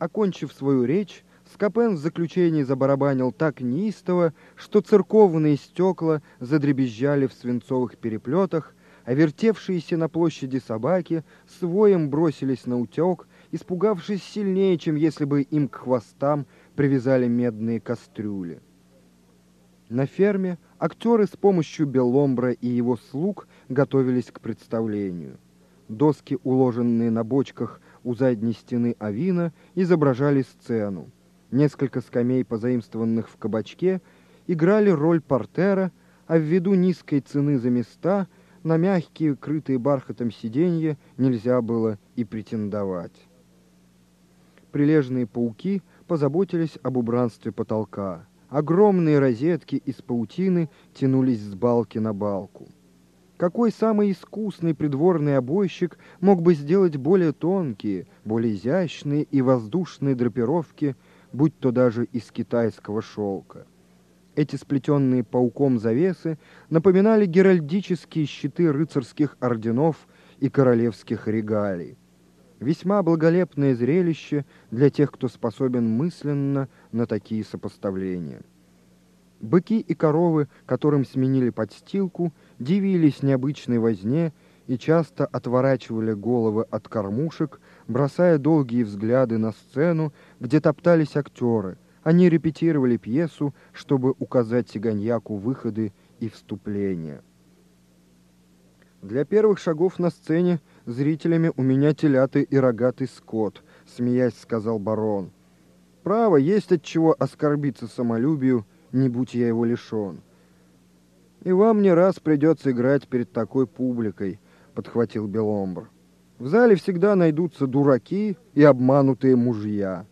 окончив свою речь, Скопен в заключении забарабанил так неистово, что церковные стекла задребезжали в свинцовых переплетах, а вертевшиеся на площади собаки с воем бросились на утек, испугавшись сильнее, чем если бы им к хвостам привязали медные кастрюли. На ферме актеры с помощью Беломбра и его слуг готовились к представлению. Доски, уложенные на бочках у задней стены авина, изображали сцену. Несколько скамей, позаимствованных в кабачке, играли роль портера, а ввиду низкой цены за места на мягкие, крытые бархатом сиденья нельзя было и претендовать. Прилежные пауки позаботились об убранстве потолка. Огромные розетки из паутины тянулись с балки на балку. Какой самый искусный придворный обойщик мог бы сделать более тонкие, более изящные и воздушные драпировки, будь то даже из китайского шелка? Эти сплетенные пауком завесы напоминали геральдические щиты рыцарских орденов и королевских регалий. Весьма благолепное зрелище для тех, кто способен мысленно на такие сопоставления. Быки и коровы, которым сменили подстилку, дивились необычной возне и часто отворачивали головы от кормушек, бросая долгие взгляды на сцену, где топтались актеры. Они репетировали пьесу, чтобы указать сиганьяку выходы и вступления. Для первых шагов на сцене зрителями у меня телятый и рогатый скот, смеясь, сказал барон. Право, есть от чего оскорбиться самолюбию, не будь я его лишен. И вам не раз придется играть перед такой публикой, подхватил Беломбр. В зале всегда найдутся дураки и обманутые мужья.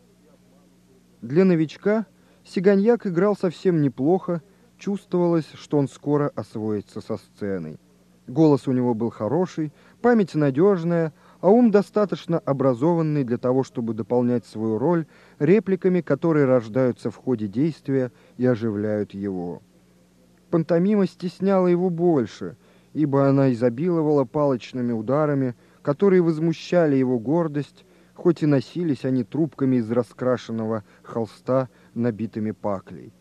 Для новичка Сиганьяк играл совсем неплохо, чувствовалось, что он скоро освоится со сценой. Голос у него был хороший, память надежная, а ум достаточно образованный для того, чтобы дополнять свою роль репликами, которые рождаются в ходе действия и оживляют его. Пантомима стесняла его больше, ибо она изобиловала палочными ударами, которые возмущали его гордость, хоть и носились они трубками из раскрашенного холста, набитыми паклей.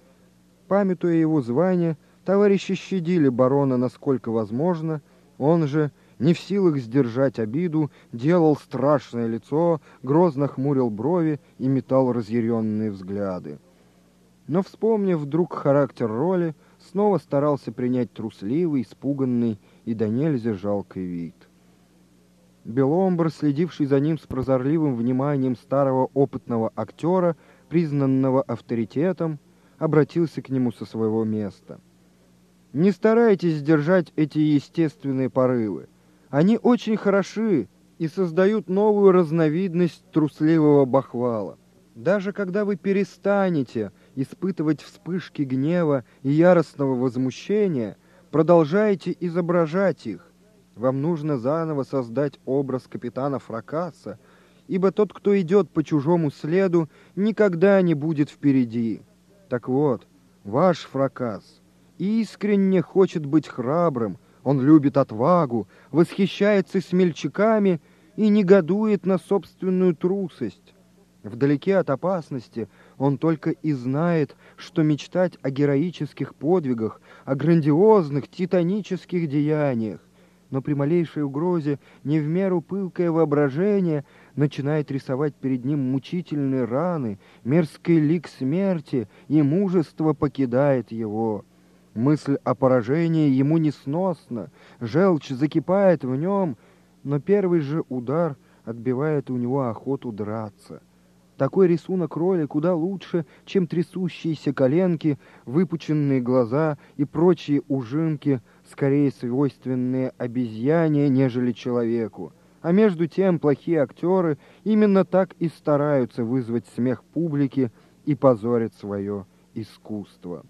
Памятуя его звание, Товарищи щадили барона насколько возможно, он же, не в силах сдержать обиду, делал страшное лицо, грозно хмурил брови и метал разъяренные взгляды. Но, вспомнив вдруг характер роли, снова старался принять трусливый, испуганный и до нельзя жалкий вид. Беломбр, следивший за ним с прозорливым вниманием старого опытного актера, признанного авторитетом, обратился к нему со своего места — не старайтесь сдержать эти естественные порывы. Они очень хороши и создают новую разновидность трусливого бахвала. Даже когда вы перестанете испытывать вспышки гнева и яростного возмущения, продолжайте изображать их. Вам нужно заново создать образ капитана Фракаса, ибо тот, кто идет по чужому следу, никогда не будет впереди. Так вот, ваш Фракас — искренне хочет быть храбрым, он любит отвагу, восхищается смельчаками и негодует на собственную трусость. Вдалеке от опасности он только и знает, что мечтать о героических подвигах, о грандиозных титанических деяниях. Но при малейшей угрозе не в меру пылкое воображение начинает рисовать перед ним мучительные раны, мерзкий лик смерти, и мужество покидает его. Мысль о поражении ему несносна, желчь закипает в нем, но первый же удар отбивает у него охоту драться. Такой рисунок роли куда лучше, чем трясущиеся коленки, выпученные глаза и прочие ужинки, скорее свойственные обезьяне, нежели человеку. А между тем плохие актеры именно так и стараются вызвать смех публики и позорить свое искусство.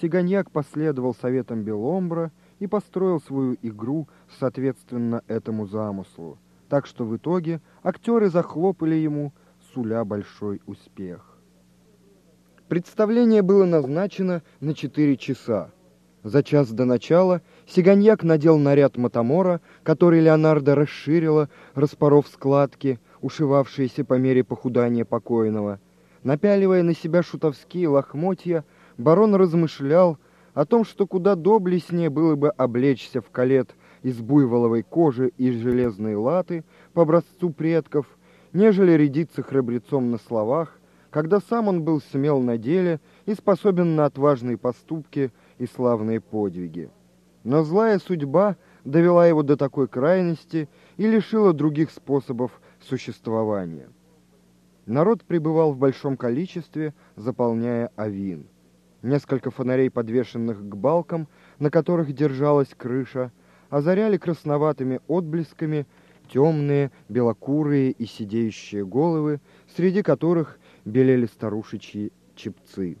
Сиганьяк последовал советам Беломбра и построил свою игру соответственно этому замыслу, так что в итоге актеры захлопали ему, суля большой успех. Представление было назначено на четыре часа. За час до начала Сиганьяк надел наряд Матамора, который Леонардо расширила, распоров складки, ушивавшиеся по мере похудания покойного. Напяливая на себя шутовские лохмотья, барон размышлял о том, что куда доблестнее было бы облечься в калет из буйволовой кожи и железной латы по образцу предков, нежели рядиться храбрецом на словах, когда сам он был смел на деле и способен на отважные поступки и славные подвиги. Но злая судьба довела его до такой крайности и лишила других способов существования. Народ пребывал в большом количестве, заполняя авин. Несколько фонарей, подвешенных к балкам, на которых держалась крыша, озаряли красноватыми отблесками темные, белокурые и сидеющие головы, среди которых белели старушечьи чепцы.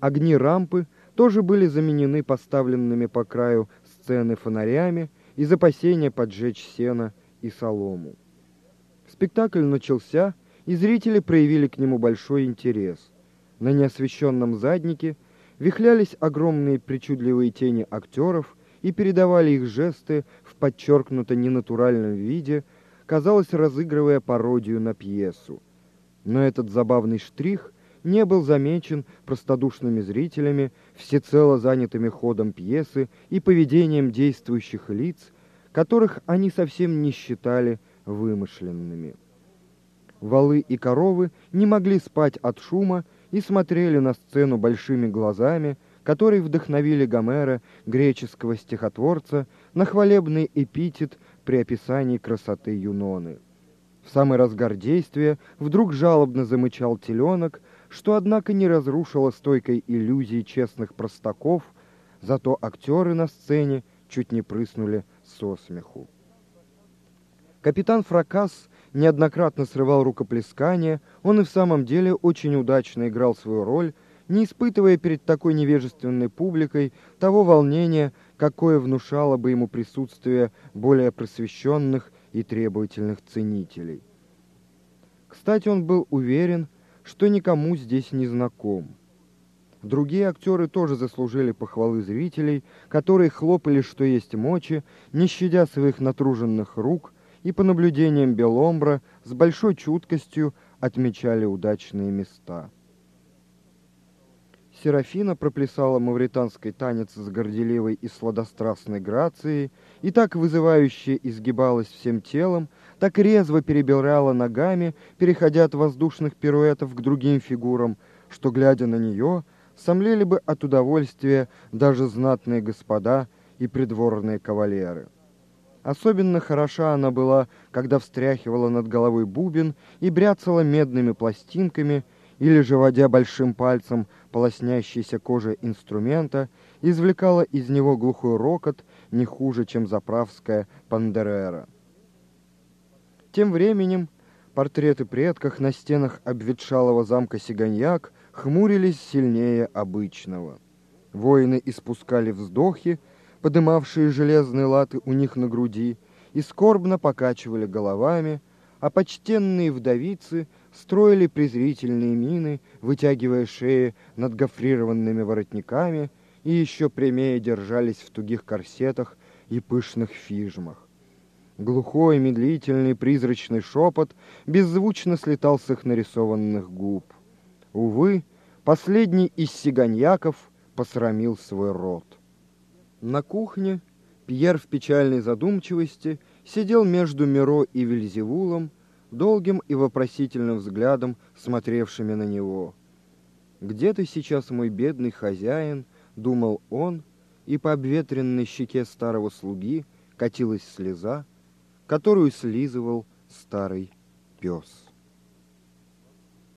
Огни рампы тоже были заменены поставленными по краю сцены фонарями из опасения поджечь сено и солому. Спектакль начался, и зрители проявили к нему большой интерес. На неосвещенном заднике вихлялись огромные причудливые тени актеров и передавали их жесты в подчеркнуто ненатуральном виде, казалось, разыгрывая пародию на пьесу. Но этот забавный штрих не был замечен простодушными зрителями, всецело занятыми ходом пьесы и поведением действующих лиц, которых они совсем не считали вымышленными. Валы и коровы не могли спать от шума и смотрели на сцену большими глазами, которые вдохновили Гомера, греческого стихотворца, на хвалебный эпитет при описании красоты Юноны. В самый разгар действия вдруг жалобно замычал теленок, что, однако, не разрушило стойкой иллюзии честных простаков, зато актеры на сцене чуть не прыснули со смеху. Капитан Фракас неоднократно срывал рукоплескания, он и в самом деле очень удачно играл свою роль, не испытывая перед такой невежественной публикой того волнения, какое внушало бы ему присутствие более просвещенных и требовательных ценителей. Кстати, он был уверен, что никому здесь не знаком. Другие актеры тоже заслужили похвалы зрителей, которые хлопали, что есть мочи, не щадя своих натруженных рук, и по наблюдениям Беломбра с большой чуткостью отмечали удачные места. Серафина проплясала мавританский танец с горделивой и сладострастной грацией и так вызывающе изгибалась всем телом, так резво перебирала ногами, переходя от воздушных пируэтов к другим фигурам, что, глядя на нее, сомлели бы от удовольствия даже знатные господа и придворные кавалеры. Особенно хороша она была, когда встряхивала над головой бубен и бряцала медными пластинками, или же, водя большим пальцем полоснящейся кожи инструмента, извлекала из него глухой рокот не хуже, чем заправская пандерера. Тем временем портреты предков на стенах обветшалого замка Сиганьяк хмурились сильнее обычного. Воины испускали вздохи, подымавшие железные латы у них на груди, и скорбно покачивали головами, а почтенные вдовицы строили презрительные мины, вытягивая шеи над гофрированными воротниками и еще прямее держались в тугих корсетах и пышных фижмах. Глухой, медлительный, призрачный шепот беззвучно слетал с их нарисованных губ. Увы, последний из сиганьяков посрамил свой род. На кухне Пьер в печальной задумчивости сидел между Миро и Вильзевулом, долгим и вопросительным взглядом смотревшими на него. «Где ты сейчас, мой бедный хозяин?» — думал он, и по обветренной щеке старого слуги катилась слеза, которую слизывал старый пес.